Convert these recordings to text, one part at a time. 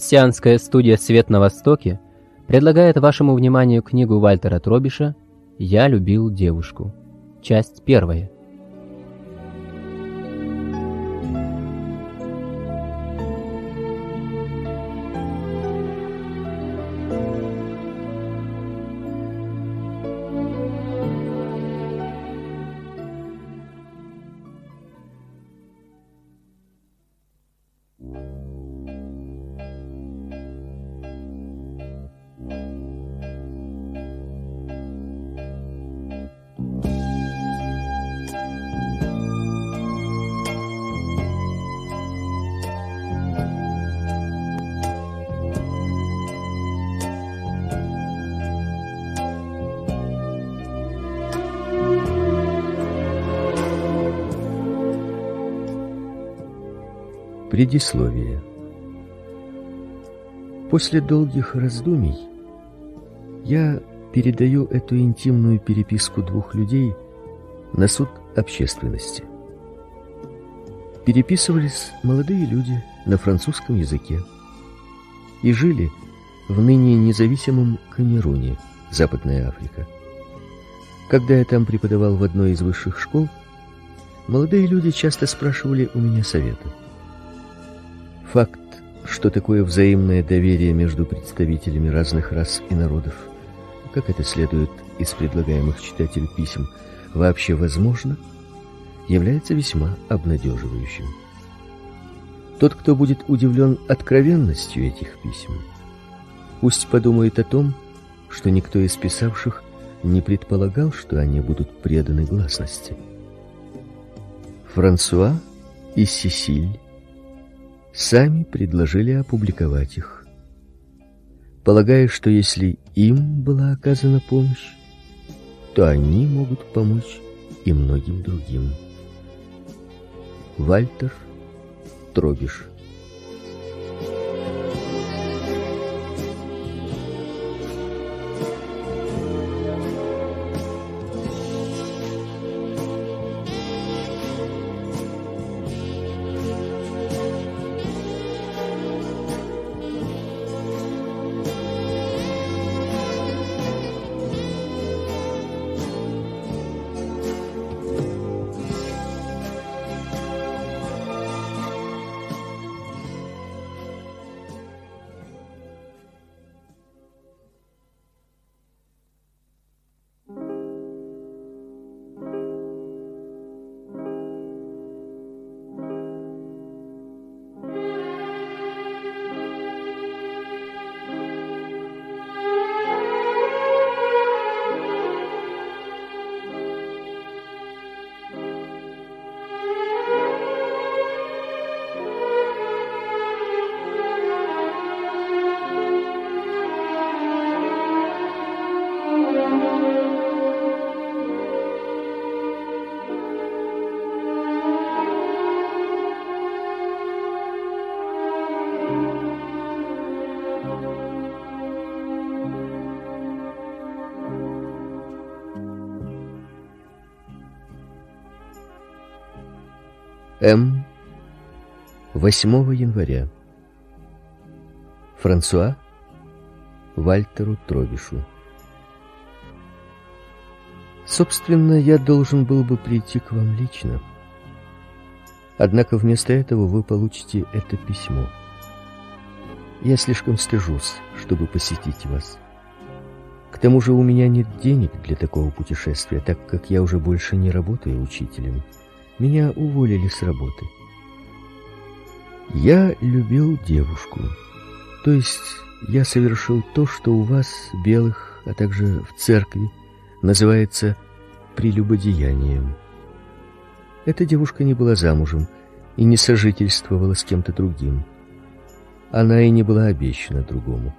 Христианская студия «Свет на Востоке» предлагает вашему вниманию книгу Вальтера Тробиша «Я любил девушку». Часть первая. Предисловие После долгих раздумий я передаю эту интимную переписку двух людей на суд общественности. Переписывались молодые люди на французском языке и жили в ныне независимом Камеруне, Западная Африка. Когда я там преподавал в одной из высших школ, молодые люди часто спрашивали у меня совета. Факт, что такое взаимное доверие между представителями разных рас и народов, как это следует из предлагаемых читателю писем, вообще возможно, является весьма обнадеживающим. Тот, кто будет удивлен откровенностью этих писем, пусть подумает о том, что никто из писавших не предполагал, что они будут преданы гласности. Франсуа и Сесиль сами предложили опубликовать их, полагая, что если им была оказана помощь, то они могут помочь и многим другим. Вальтер Тробиш 8 января. Франсуа Вальтеру Тробишу. Собственно, я должен был бы прийти к вам лично. Однако вместо этого вы получите это письмо. Я слишком стыжусь, чтобы посетить вас. К тому же у меня нет денег для такого путешествия, так как я уже больше не работаю учителем. Меня уволили с работы. Я любил девушку. То есть я совершил то, что у вас, белых, а также в церкви, называется прелюбодеянием. Эта девушка не была замужем и не сожительствовала с кем-то другим. Она и не была обещана другому.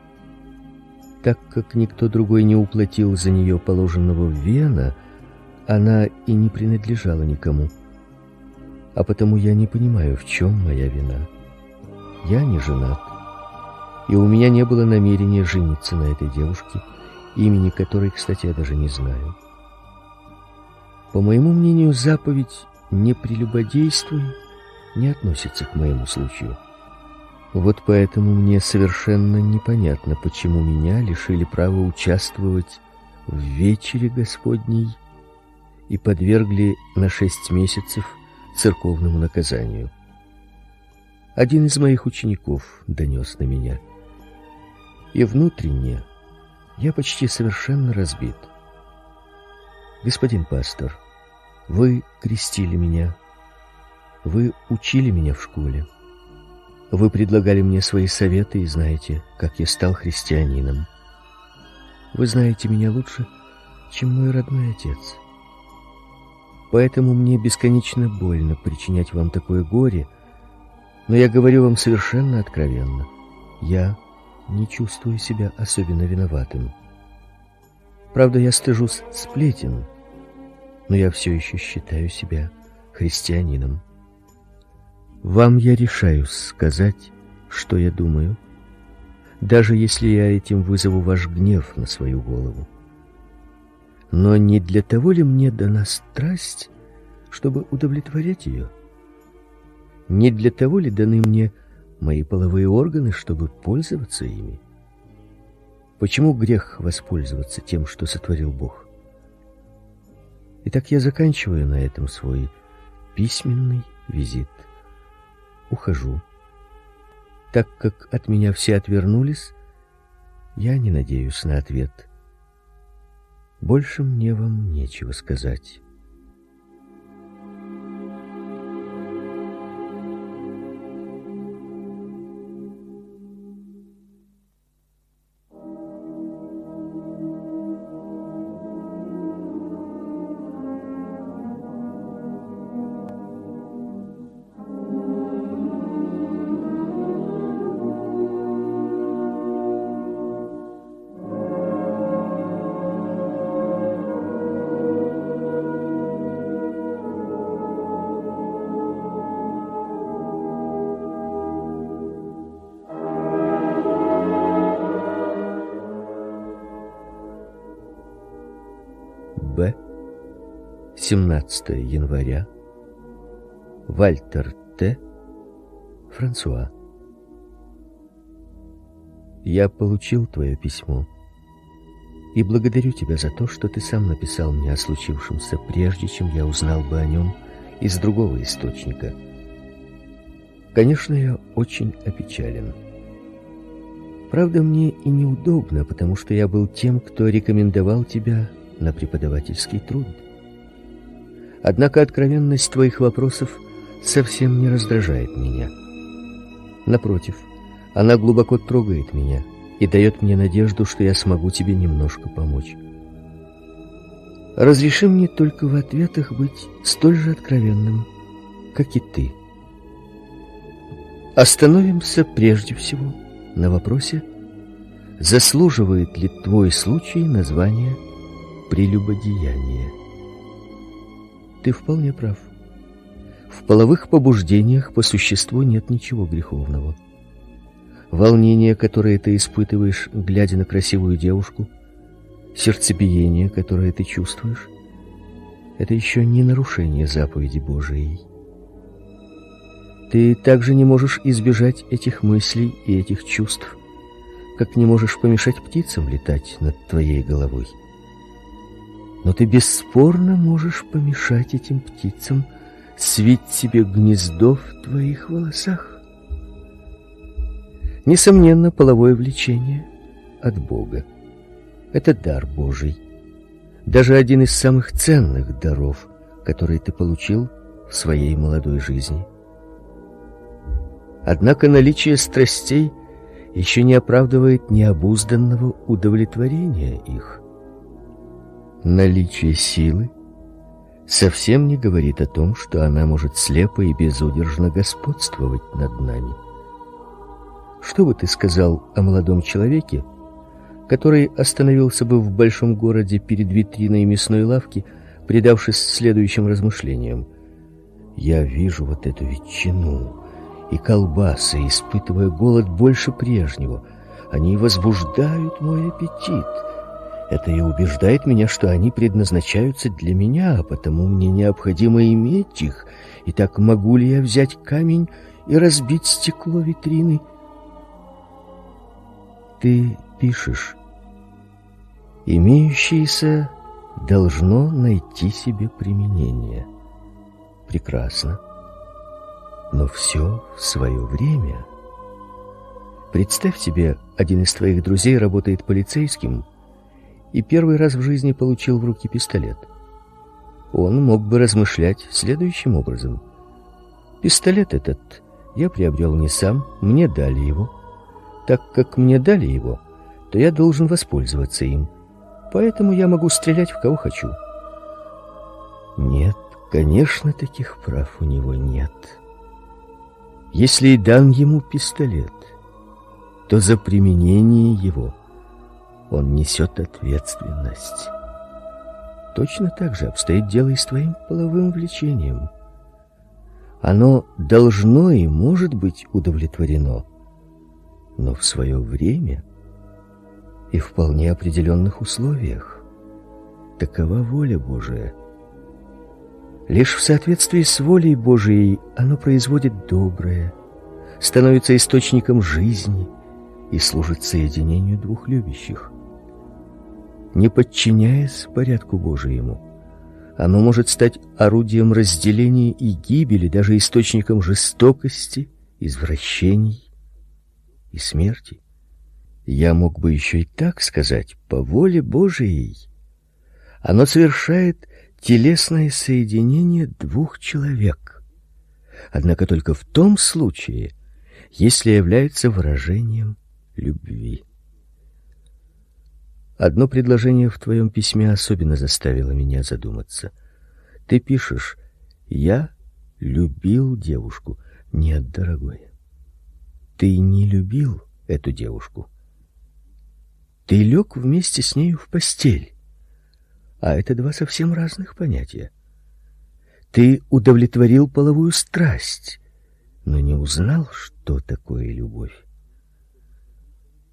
Так как никто другой не уплатил за нее положенного вена, она и не принадлежала никому а потому я не понимаю, в чем моя вина. Я не женат, и у меня не было намерения жениться на этой девушке, имени которой, кстати, я даже не знаю. По моему мнению, заповедь «не прелюбодействуй» не относится к моему случаю. Вот поэтому мне совершенно непонятно, почему меня лишили права участвовать в вечере Господней и подвергли на шесть месяцев церковному наказанию. Один из моих учеников донес на меня. И внутренне я почти совершенно разбит. Господин пастор, вы крестили меня. Вы учили меня в школе. Вы предлагали мне свои советы и знаете, как я стал христианином. Вы знаете меня лучше, чем мой родной отец. Поэтому мне бесконечно больно причинять вам такое горе, но я говорю вам совершенно откровенно. Я не чувствую себя особенно виноватым. Правда, я стыжусь сплетен, но я все еще считаю себя христианином. Вам я решаюсь сказать, что я думаю, даже если я этим вызову ваш гнев на свою голову. Но не для того ли мне дана страсть, чтобы удовлетворять ее? Не для того ли даны мне мои половые органы, чтобы пользоваться ими? Почему грех воспользоваться тем, что сотворил Бог? Итак, я заканчиваю на этом свой письменный визит. Ухожу. Так как от меня все отвернулись, я не надеюсь на ответ. Больше мне вам нечего сказать. 17 января. Вальтер Т. Франсуа. Я получил твое письмо и благодарю тебя за то, что ты сам написал мне о случившемся, прежде чем я узнал бы о нем из другого источника. Конечно, я очень опечален. Правда, мне и неудобно, потому что я был тем, кто рекомендовал тебя на преподавательский труд. Однако откровенность твоих вопросов совсем не раздражает меня. Напротив, она глубоко трогает меня и дает мне надежду, что я смогу тебе немножко помочь. Разреши мне только в ответах быть столь же откровенным, как и ты. Остановимся прежде всего на вопросе, заслуживает ли твой случай названия прелюбодеяние. Ты вполне прав. В половых побуждениях по существу нет ничего греховного. Волнение, которое ты испытываешь, глядя на красивую девушку, сердцебиение, которое ты чувствуешь, это еще не нарушение заповеди Божией. Ты также не можешь избежать этих мыслей и этих чувств, как не можешь помешать птицам летать над твоей головой но ты бесспорно можешь помешать этим птицам свить себе гнездо в твоих волосах. Несомненно, половое влечение от Бога. Это дар Божий. Даже один из самых ценных даров, который ты получил в своей молодой жизни. Однако наличие страстей еще не оправдывает необузданного удовлетворения их. Наличие силы совсем не говорит о том, что она может слепо и безудержно господствовать над нами. Что бы ты сказал о молодом человеке, который остановился бы в большом городе перед витриной мясной лавки, предавшись следующим размышлениям? Я вижу вот эту ветчину и колбасы, испытывая голод больше прежнего. Они возбуждают мой аппетит. Это и убеждает меня, что они предназначаются для меня, а потому мне необходимо иметь их. И так могу ли я взять камень и разбить стекло витрины Ты пишешь, имеющееся должно найти себе применение. Прекрасно. Но все в свое время. Представь себе, один из твоих друзей работает полицейским и первый раз в жизни получил в руки пистолет. Он мог бы размышлять следующим образом. Пистолет этот я приобрел не сам, мне дали его. Так как мне дали его, то я должен воспользоваться им. Поэтому я могу стрелять в кого хочу. Нет, конечно, таких прав у него нет. Если и дан ему пистолет, то за применение его он несет ответственность. Точно так же обстоит дело и с твоим половым влечением. Оно должно и может быть удовлетворено, но в свое время и в вполне определенных условиях. Такова воля Божия. Лишь в соответствии с волей Божией оно производит доброе, становится источником жизни и служит соединению двух любящих. Не подчиняясь порядку Божьему, оно может стать орудием разделения и гибели, даже источником жестокости, извращений и смерти. Я мог бы еще и так сказать, по воле Божией. Оно совершает телесное соединение двух человек. Однако только в том случае, если является выражением любви. Одно предложение в твоем письме особенно заставило меня задуматься. Ты пишешь: "Я любил девушку". Нет, дорогой. Ты не любил эту девушку. Ты лег вместе с нею в постель. А это два совсем разных понятия. Ты удовлетворил половую страсть, но не узнал, что такое любовь.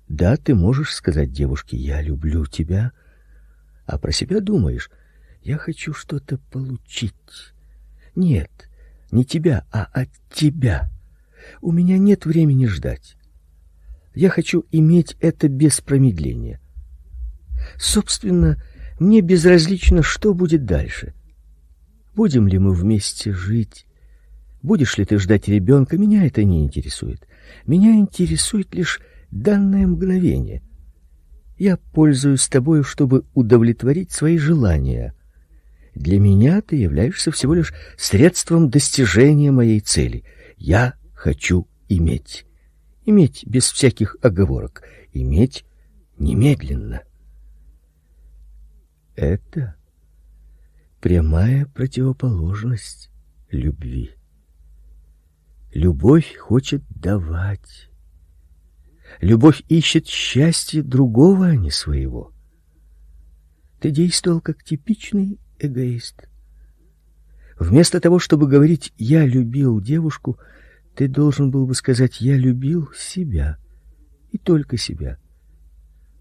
Да, ты можешь сказать девушке: "Я люблю тебя", а про себя думаешь: "Я хочу что-то получить". Нет, не тебя, а от тебя. У меня нет времени ждать. Я хочу иметь это без промедления. Собственно, мне безразлично, что будет дальше. Будем ли мы вместе жить? Будешь ли ты ждать ребенка? Меня это не интересует. Меня интересует лишь данное мгновение. Я пользуюсь тобою, чтобы удовлетворить свои желания. Для меня ты являешься всего лишь средством достижения моей цели. Я хочу иметь иметь без всяких оговорок, иметь немедленно. Это прямая противоположность любви. Любовь хочет давать. Любовь ищет счастье другого, а не своего. Ты действовал как типичный эгоист. Вместо того, чтобы говорить «я любил девушку», ты должен был бы сказать: "Я любил себя и только себя".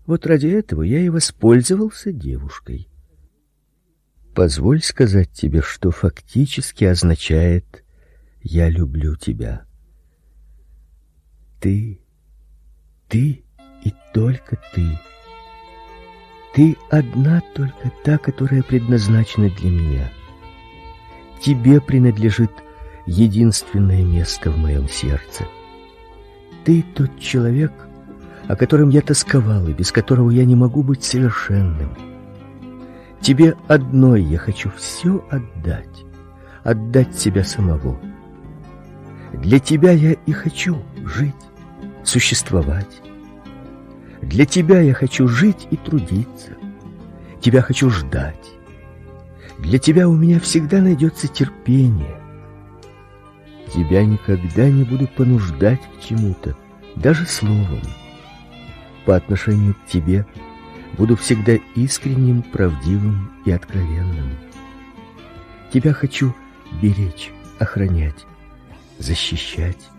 Вот ради этого я и воспользовался девушкой. Позволь сказать тебе, что фактически означает я люблю тебя. Ты ты и только ты. Ты одна только та, которая предназначена для меня. Тебе принадлежит единственное место в моем сердце. Ты тот человек, о котором я тосковал и без которого я не могу быть совершенным. Тебе одной я хочу все отдать, отдать себя самого. Для тебя я и хочу жить, существовать. Для тебя я хочу жить и трудиться. Тебя хочу ждать. Для тебя у меня всегда найдется терпение. Тебя никогда не буду понуждать к чему-то, даже словом. По отношению к тебе буду всегда искренним, правдивым и откровенным. Тебя хочу беречь, охранять, защищать.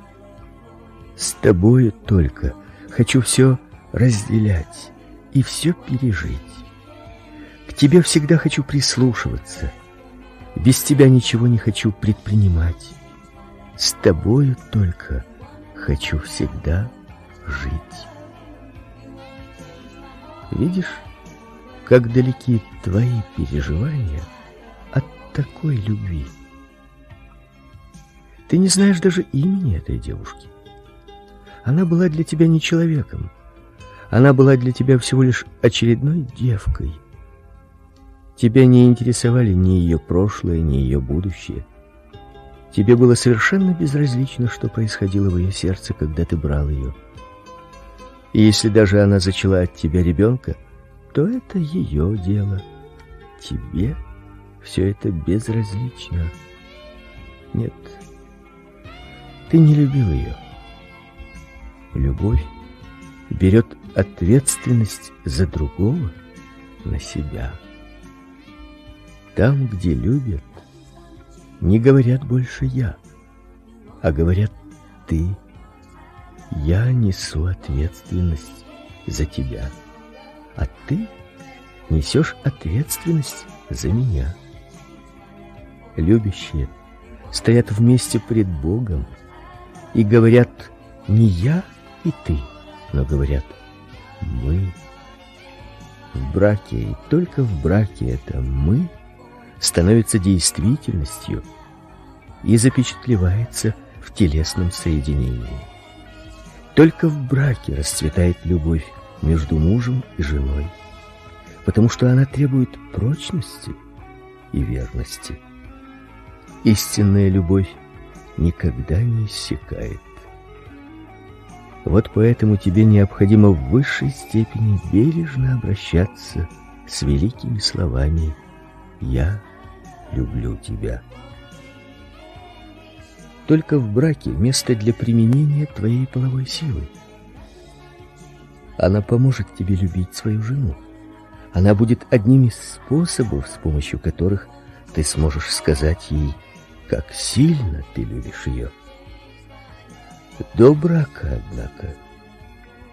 С тобою только хочу все разделять и все пережить. К тебе всегда хочу прислушиваться. Без тебя ничего не хочу предпринимать. С тобою только хочу всегда жить. Видишь, как далеки твои переживания от такой любви. Ты не знаешь даже имени этой девушки. Она была для тебя не человеком. Она была для тебя всего лишь очередной девкой. Тебя не интересовали ни ее прошлое, ни ее будущее. Тебе было совершенно безразлично, что происходило в ее сердце, когда ты брал ее. И если даже она зачала от тебя ребенка, то это ее дело. Тебе все это безразлично. Нет, ты не любил ее. Любовь берет ответственность за другого на себя. Там, где любят, не говорят больше «я», а говорят «ты». Я несу ответственность за тебя, а ты несешь ответственность за меня. Любящие стоят вместе пред Богом и говорят не я и ты, но говорят мы. В браке и только в браке это мы становится действительностью и запечатлевается в телесном соединении. Только в браке расцветает любовь между мужем и женой, потому что она требует прочности и верности. Истинная любовь никогда не иссякает. Вот поэтому тебе необходимо в высшей степени бережно обращаться с великими словами «Я люблю тебя». Только в браке место для применения твоей половой силы. Она поможет тебе любить свою жену. Она будет одним из способов, с помощью которых ты сможешь сказать ей, как сильно ты любишь ее. До однако,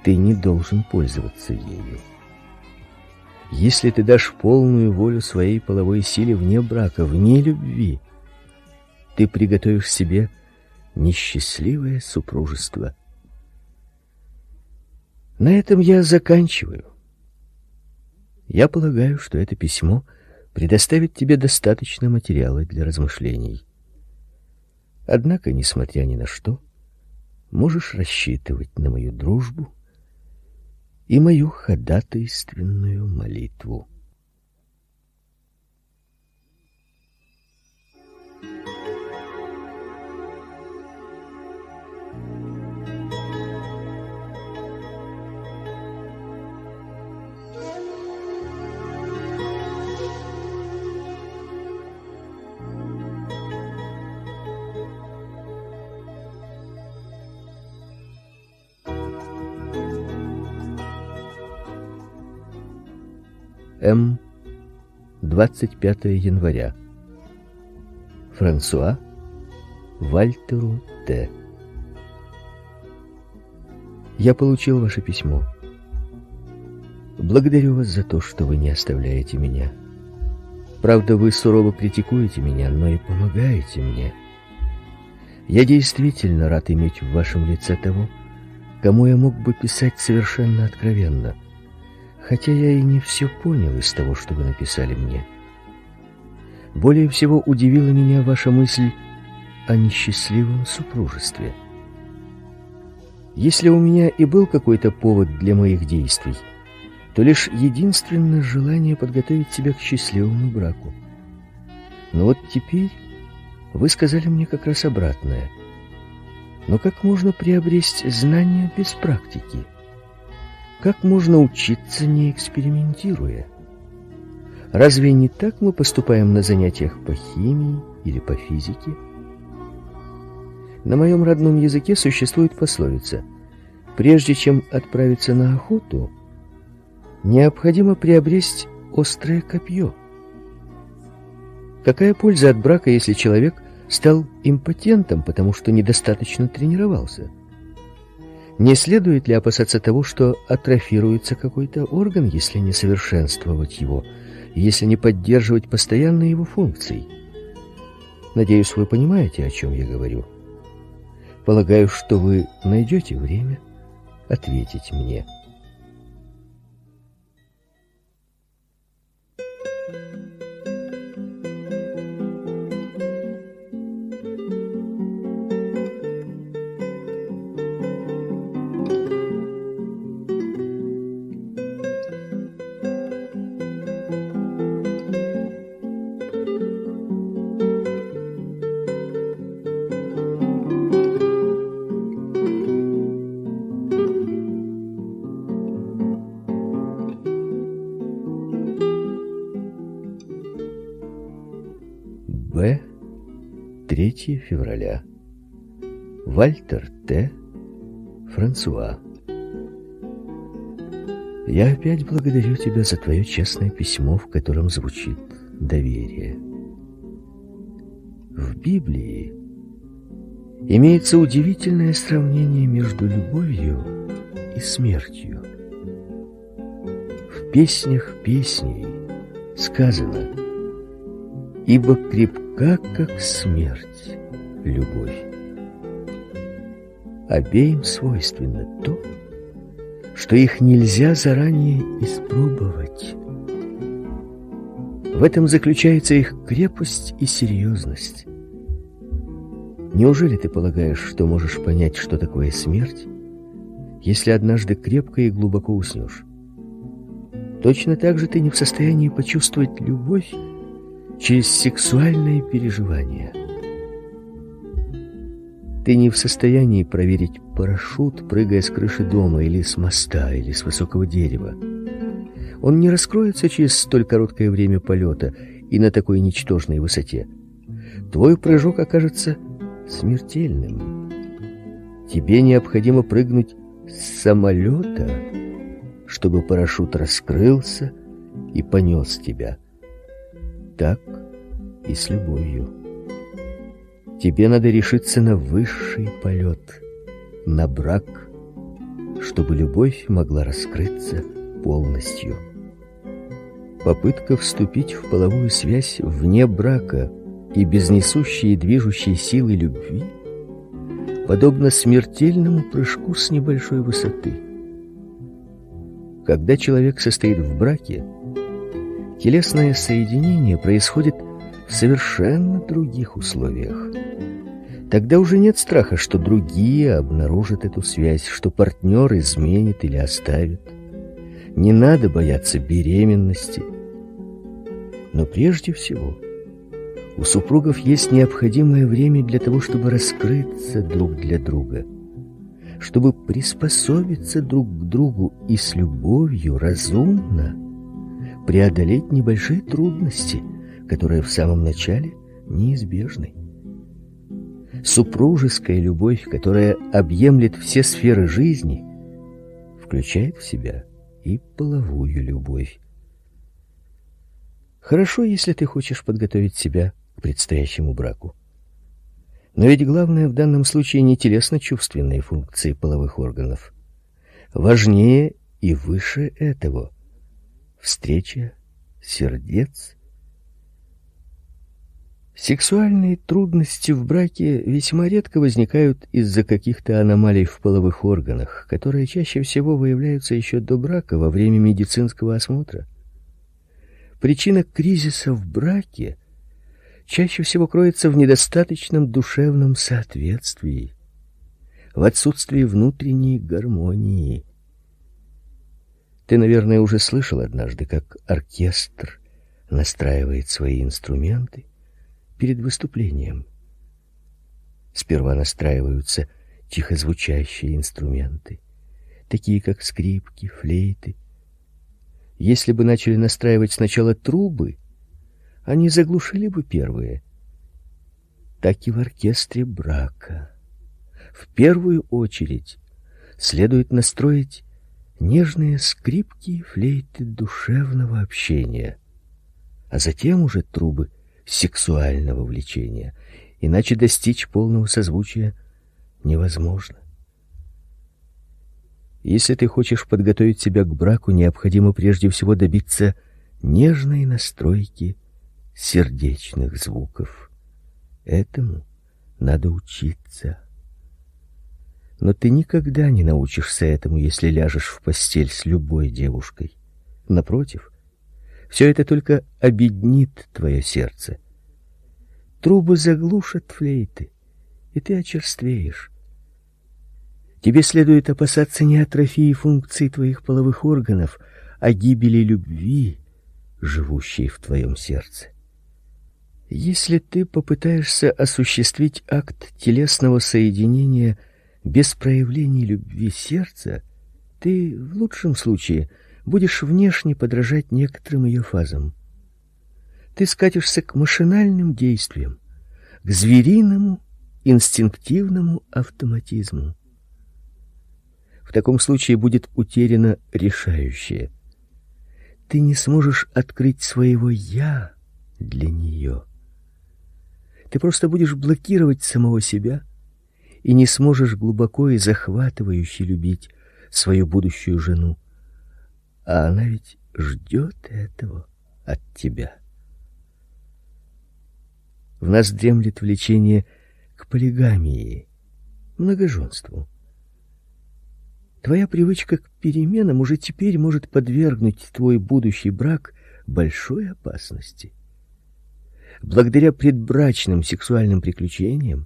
ты не должен пользоваться ею. Если ты дашь полную волю своей половой силе вне брака, вне любви, ты приготовишь себе несчастливое супружество. На этом я заканчиваю. Я полагаю, что это письмо предоставит тебе достаточно материала для размышлений. Однако, несмотря ни на что, можешь рассчитывать на мою дружбу и мою ходатайственную молитву. М. 25 января. Франсуа Вальтеру Т. Я получил ваше письмо. Благодарю вас за то, что вы не оставляете меня. Правда, вы сурово критикуете меня, но и помогаете мне. Я действительно рад иметь в вашем лице того, кому я мог бы писать совершенно откровенно – хотя я и не все понял из того, что вы написали мне. Более всего удивила меня ваша мысль о несчастливом супружестве. Если у меня и был какой-то повод для моих действий, то лишь единственное желание подготовить себя к счастливому браку. Но вот теперь вы сказали мне как раз обратное. Но как можно приобрести знания без практики? Как можно учиться, не экспериментируя? Разве не так мы поступаем на занятиях по химии или по физике? На моем родном языке существует пословица «Прежде чем отправиться на охоту, необходимо приобрести острое копье». Какая польза от брака, если человек стал импотентом, потому что недостаточно тренировался? Не следует ли опасаться того, что атрофируется какой-то орган, если не совершенствовать его, если не поддерживать постоянно его функций? Надеюсь, вы понимаете, о чем я говорю. Полагаю, что вы найдете время ответить мне. 3 февраля. Вальтер Т. Франсуа. Я опять благодарю тебя за твое честное письмо, в котором звучит доверие. В Библии имеется удивительное сравнение между любовью и смертью. В песнях песней сказано «Ибо крепка, как смерть, любовь». Обеим свойственно то, что их нельзя заранее испробовать. В этом заключается их крепость и серьезность. Неужели ты полагаешь, что можешь понять, что такое смерть, если однажды крепко и глубоко уснешь? Точно так же ты не в состоянии почувствовать любовь через сексуальные переживания. Ты не в состоянии проверить парашют, прыгая с крыши дома или с моста, или с высокого дерева. Он не раскроется через столь короткое время полета и на такой ничтожной высоте. Твой прыжок окажется смертельным. Тебе необходимо прыгнуть с самолета, чтобы парашют раскрылся и понес тебя. Так и с любовью. Тебе надо решиться на высший полет, на брак, чтобы любовь могла раскрыться полностью. Попытка вступить в половую связь вне брака – и без несущей и движущей силы любви, подобно смертельному прыжку с небольшой высоты. Когда человек состоит в браке, телесное соединение происходит в совершенно других условиях. Тогда уже нет страха, что другие обнаружат эту связь, что партнер изменит или оставит. Не надо бояться беременности. Но прежде всего у супругов есть необходимое время для того, чтобы раскрыться друг для друга, чтобы приспособиться друг к другу и с любовью разумно преодолеть небольшие трудности, которые в самом начале неизбежны. Супружеская любовь, которая объемлет все сферы жизни, включает в себя и половую любовь. Хорошо, если ты хочешь подготовить себя к предстоящему браку. Но ведь главное в данном случае не телесно-чувственные функции половых органов. Важнее и выше этого встреча сердец. Сексуальные трудности в браке весьма редко возникают из-за каких-то аномалий в половых органах, которые чаще всего выявляются еще до брака во время медицинского осмотра. Причина кризиса в браке чаще всего кроется в недостаточном душевном соответствии, в отсутствии внутренней гармонии. Ты, наверное, уже слышал однажды, как оркестр настраивает свои инструменты перед выступлением. Сперва настраиваются тихо звучащие инструменты, такие как скрипки, флейты. Если бы начали настраивать сначала трубы, они заглушили бы первые. Так и в оркестре брака. В первую очередь следует настроить нежные скрипки и флейты душевного общения, а затем уже трубы сексуального влечения, иначе достичь полного созвучия невозможно. Если ты хочешь подготовить себя к браку, необходимо прежде всего добиться нежной настройки сердечных звуков. Этому надо учиться. Но ты никогда не научишься этому, если ляжешь в постель с любой девушкой. Напротив, все это только обеднит твое сердце. Трубы заглушат флейты, и ты очерствеешь. Тебе следует опасаться не атрофии функций твоих половых органов, а гибели любви, живущей в твоем сердце. Если ты попытаешься осуществить акт телесного соединения без проявления любви сердца, ты в лучшем случае будешь внешне подражать некоторым ее фазам. Ты скатишься к машинальным действиям, к звериному инстинктивному автоматизму. В таком случае будет утеряно решающее. Ты не сможешь открыть своего я для нее. Ты просто будешь блокировать самого себя и не сможешь глубоко и захватывающе любить свою будущую жену. А она ведь ждет этого от тебя. В нас дремлет влечение к полигамии, многоженству. Твоя привычка к переменам уже теперь может подвергнуть твой будущий брак большой опасности. Благодаря предбрачным сексуальным приключениям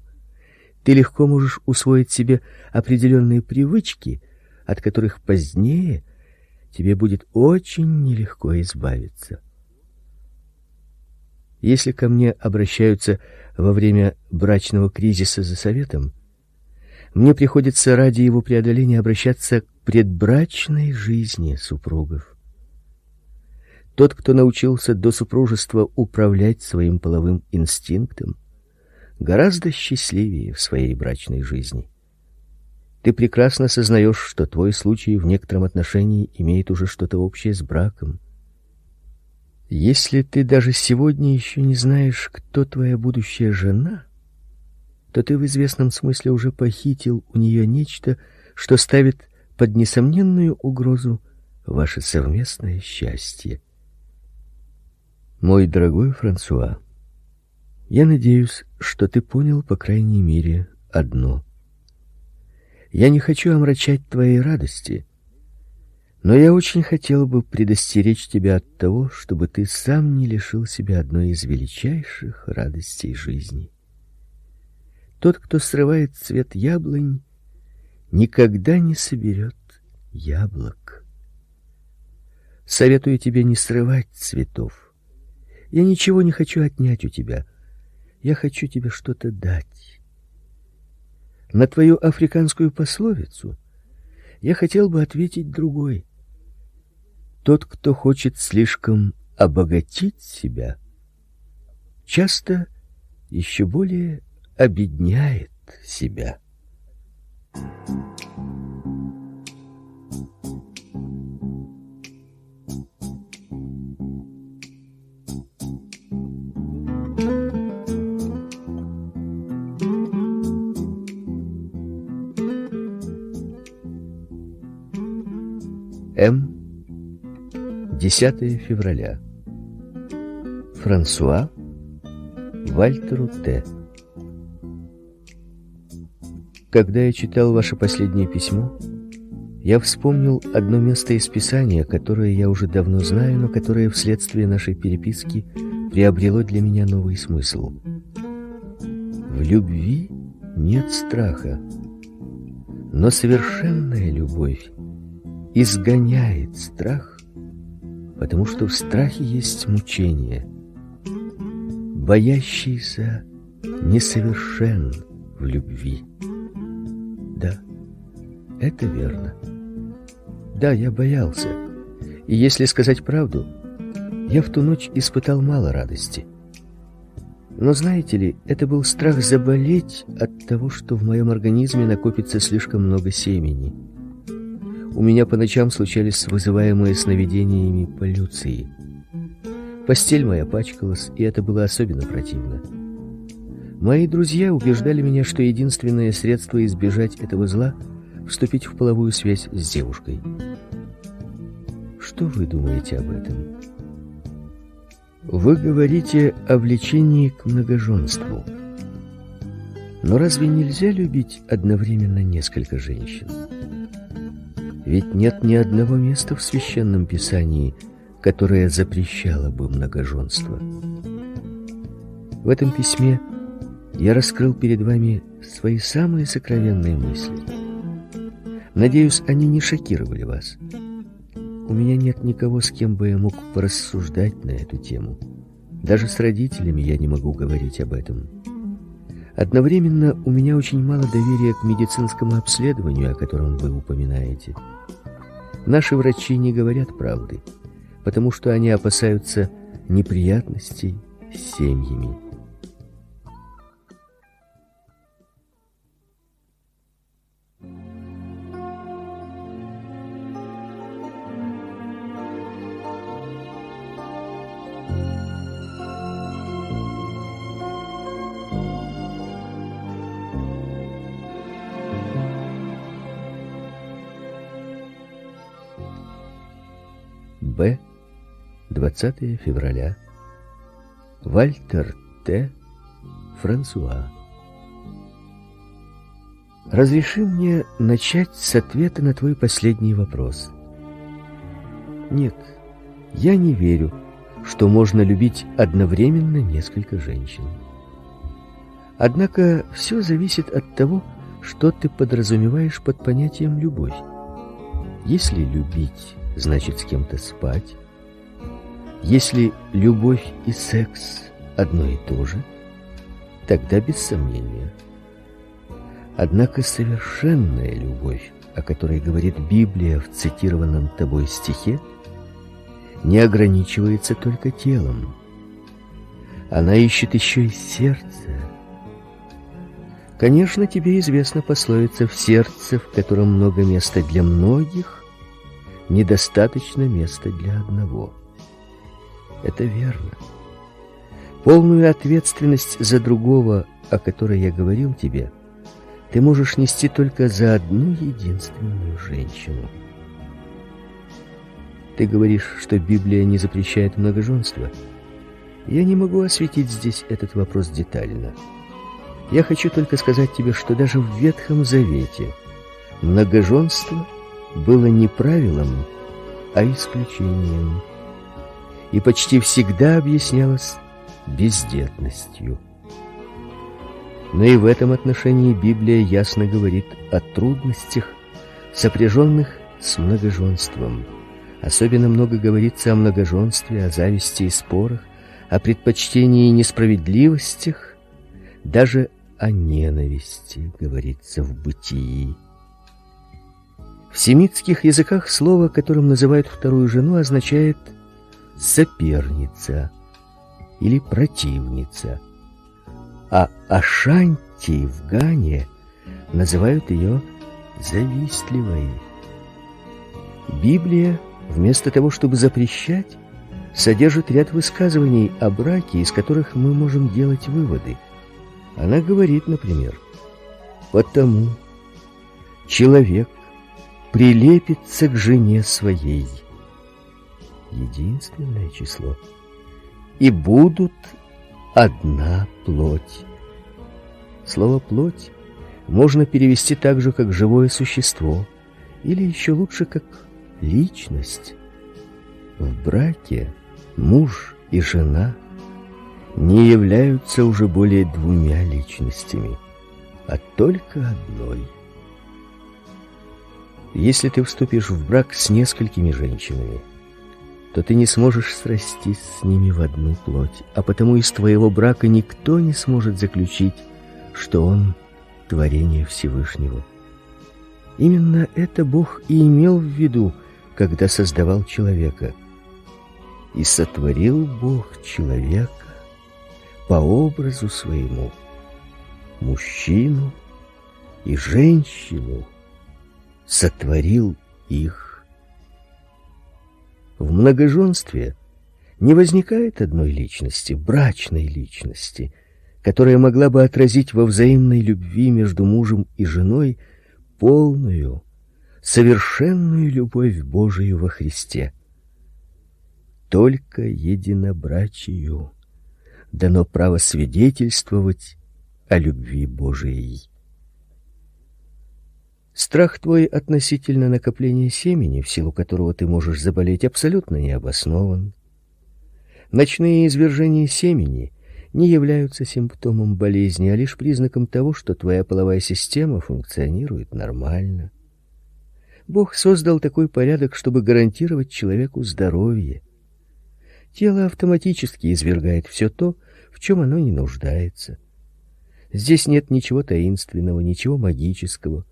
ты легко можешь усвоить себе определенные привычки, от которых позднее тебе будет очень нелегко избавиться. Если ко мне обращаются во время брачного кризиса за советом, мне приходится ради его преодоления обращаться к предбрачной жизни супругов. Тот, кто научился до супружества управлять своим половым инстинктом, гораздо счастливее в своей брачной жизни. Ты прекрасно сознаешь, что твой случай в некотором отношении имеет уже что-то общее с браком. Если ты даже сегодня еще не знаешь, кто твоя будущая жена, то ты в известном смысле уже похитил у нее нечто, что ставит под несомненную угрозу ваше совместное счастье. Мой дорогой Франсуа, я надеюсь, что ты понял по крайней мере одно. Я не хочу омрачать твоей радости, но я очень хотел бы предостеречь тебя от того, чтобы ты сам не лишил себя одной из величайших радостей жизни. Тот, кто срывает цвет яблонь, никогда не соберет яблок. Советую тебе не срывать цветов. Я ничего не хочу отнять у тебя. Я хочу тебе что-то дать. На твою африканскую пословицу я хотел бы ответить другой. Тот, кто хочет слишком обогатить себя, часто еще более обедняет себя. М. 10 февраля. Франсуа Вальтеру Т. Когда я читал ваше последнее письмо, я вспомнил одно место из Писания, которое я уже давно знаю, но которое вследствие нашей переписки приобрело для меня новый смысл. В любви нет страха, но совершенная любовь изгоняет страх, потому что в страхе есть мучение. Боящийся несовершен в любви. Да, это верно. Да, я боялся. И если сказать правду, я в ту ночь испытал мало радости. Но знаете ли, это был страх заболеть от того, что в моем организме накопится слишком много семени. У меня по ночам случались вызываемые сновидениями полюции. Постель моя пачкалась, и это было особенно противно. Мои друзья убеждали меня, что единственное средство избежать этого зла вступить в половую связь с девушкой. Что вы думаете об этом? Вы говорите о влечении к многоженству. Но разве нельзя любить одновременно несколько женщин? Ведь нет ни одного места в священном писании, которое запрещало бы многоженство. В этом письме я раскрыл перед вами свои самые сокровенные мысли. Надеюсь, они не шокировали вас. У меня нет никого, с кем бы я мог порассуждать на эту тему. Даже с родителями я не могу говорить об этом. Одновременно у меня очень мало доверия к медицинскому обследованию, о котором вы упоминаете. Наши врачи не говорят правды, потому что они опасаются неприятностей с семьями. Б. 20 февраля. Вальтер Т. Франсуа. Разреши мне начать с ответа на твой последний вопрос. Нет, я не верю, что можно любить одновременно несколько женщин. Однако все зависит от того, что ты подразумеваешь под понятием «любовь». Если любить, значит с кем-то спать. Если любовь и секс одно и то же, тогда без сомнения. Однако совершенная любовь, о которой говорит Библия в цитированном тобой стихе, не ограничивается только телом. Она ищет еще и сердце. Конечно, тебе известна пословица «в сердце, в котором много места для многих, недостаточно места для одного». Это верно. Полную ответственность за другого, о которой я говорил тебе, ты можешь нести только за одну единственную женщину. Ты говоришь, что Библия не запрещает многоженство. Я не могу осветить здесь этот вопрос детально. Я хочу только сказать тебе, что даже в Ветхом Завете многоженство было не правилом, а исключением. И почти всегда объяснялось бездетностью. Но и в этом отношении Библия ясно говорит о трудностях, сопряженных с многоженством. Особенно много говорится о многоженстве, о зависти и спорах, о предпочтении и несправедливостях, даже о ненависти говорится в бытии. В семитских языках слово, которым называют вторую жену, означает соперница или противница. А Ашанти в Гане называют ее завистливой. Библия вместо того, чтобы запрещать, содержит ряд высказываний о браке, из которых мы можем делать выводы. Она говорит, например, «Потому человек прилепится к жене своей» единственное число, и будут одна плоть. Слово «плоть» можно перевести так же, как «живое существо», или еще лучше, как личность. В браке муж и жена не являются уже более двумя личностями, а только одной. Если ты вступишь в брак с несколькими женщинами, то ты не сможешь срастись с ними в одну плоть, а потому из твоего брака никто не сможет заключить, что он творение Всевышнего. Именно это Бог и имел в виду, когда создавал человека. И сотворил Бог человека по образу своему, мужчину и женщину сотворил их. В многоженстве не возникает одной личности, брачной личности, которая могла бы отразить во взаимной любви между мужем и женой полную, совершенную любовь Божию во Христе. Только единобрачию дано право свидетельствовать о любви Божией. Страх твой относительно накопления семени, в силу которого ты можешь заболеть, абсолютно не обоснован. Ночные извержения семени не являются симптомом болезни, а лишь признаком того, что твоя половая система функционирует нормально. Бог создал такой порядок, чтобы гарантировать человеку здоровье. Тело автоматически извергает все то, в чем оно не нуждается. Здесь нет ничего таинственного, ничего магического.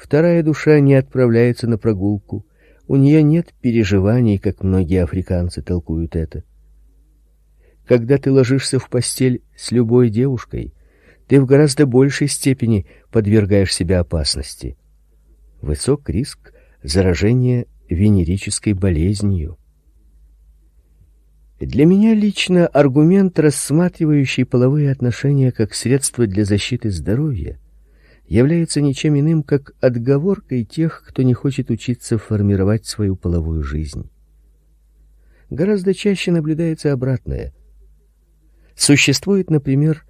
Вторая душа не отправляется на прогулку. У нее нет переживаний, как многие африканцы толкуют это. Когда ты ложишься в постель с любой девушкой, ты в гораздо большей степени подвергаешь себя опасности. Высок риск заражения венерической болезнью. Для меня лично аргумент, рассматривающий половые отношения как средство для защиты здоровья, является ничем иным, как отговоркой тех, кто не хочет учиться формировать свою половую жизнь. гораздо чаще наблюдается обратное. Существует, например,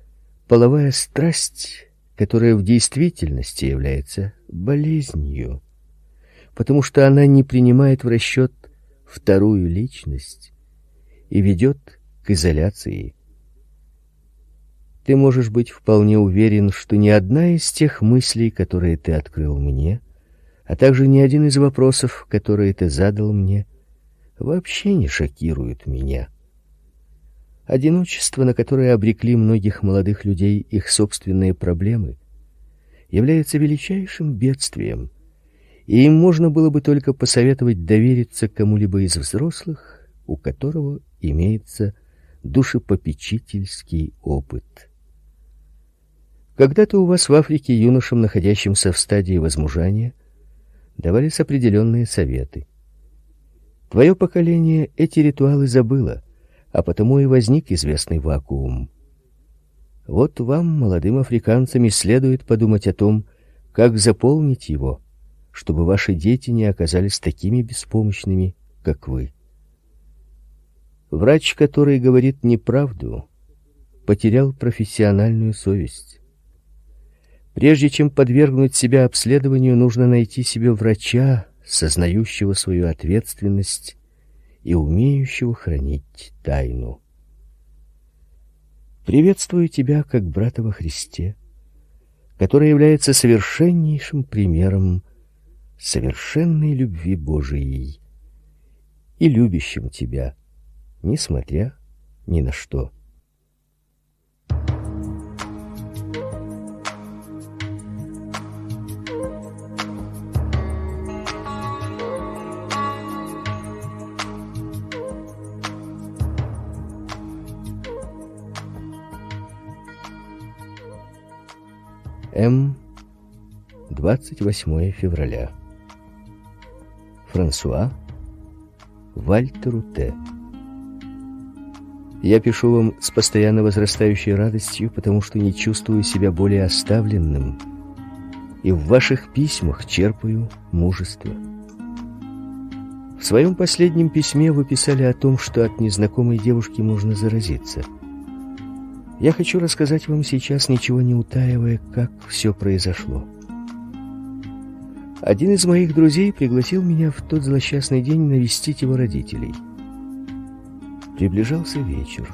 половая страсть, которая в действительности является болезнью, потому что она не принимает в расчет вторую личность и ведет к изоляции. Ты можешь быть вполне уверен, что ни одна из тех мыслей, которые ты открыл мне, а также ни один из вопросов, которые ты задал мне, вообще не шокирует меня. Одиночество, на которое обрекли многих молодых людей их собственные проблемы, является величайшим бедствием, и им можно было бы только посоветовать довериться кому-либо из взрослых, у которого имеется душепопечительский опыт. Когда-то у вас в Африке юношам, находящимся в стадии возмужания, давались определенные советы. Твое поколение эти ритуалы забыло, а потому и возник известный вакуум. Вот вам, молодым африканцам, следует подумать о том, как заполнить его, чтобы ваши дети не оказались такими беспомощными, как вы. Врач, который говорит неправду, потерял профессиональную совесть. Прежде чем подвергнуть себя обследованию, нужно найти себе врача, сознающего свою ответственность и умеющего хранить тайну. Приветствую тебя как брата во Христе, который является совершеннейшим примером совершенной любви Божией и любящим тебя, несмотря ни на что. М. 28 февраля. Франсуа Вальтеру Т. Я пишу вам с постоянно возрастающей радостью, потому что не чувствую себя более оставленным, и в ваших письмах черпаю мужество. В своем последнем письме вы писали о том, что от незнакомой девушки можно заразиться – я хочу рассказать вам сейчас, ничего не утаивая, как все произошло. Один из моих друзей пригласил меня в тот злосчастный день навестить его родителей. Приближался вечер.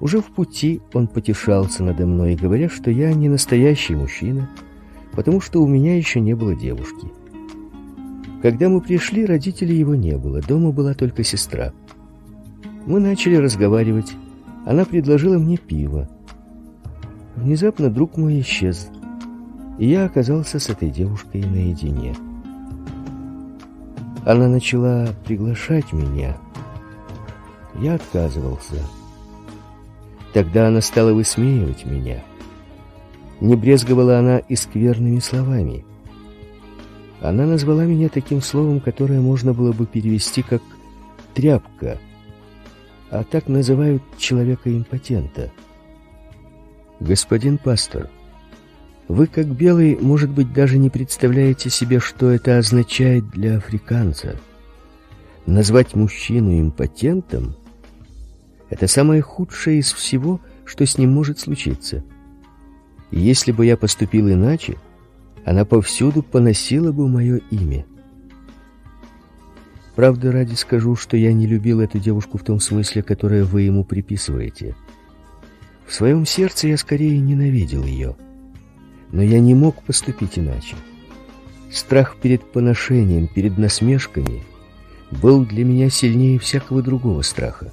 Уже в пути он потешался надо мной, говоря, что я не настоящий мужчина, потому что у меня еще не было девушки. Когда мы пришли, родителей его не было, дома была только сестра. Мы начали разговаривать, она предложила мне пиво. Внезапно друг мой исчез, и я оказался с этой девушкой наедине. Она начала приглашать меня. Я отказывался. Тогда она стала высмеивать меня. Не брезговала она и скверными словами. Она назвала меня таким словом, которое можно было бы перевести как «тряпка», а так называют человека-импотента. Господин пастор, вы, как белый, может быть, даже не представляете себе, что это означает для африканца. Назвать мужчину импотентом — это самое худшее из всего, что с ним может случиться. И если бы я поступил иначе, она повсюду поносила бы мое имя. Правда, ради скажу, что я не любил эту девушку в том смысле, которое вы ему приписываете. В своем сердце я скорее ненавидел ее. Но я не мог поступить иначе. Страх перед поношением, перед насмешками был для меня сильнее всякого другого страха.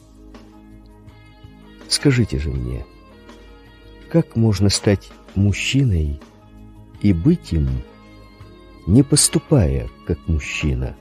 Скажите же мне, как можно стать мужчиной и быть им, не поступая как мужчина –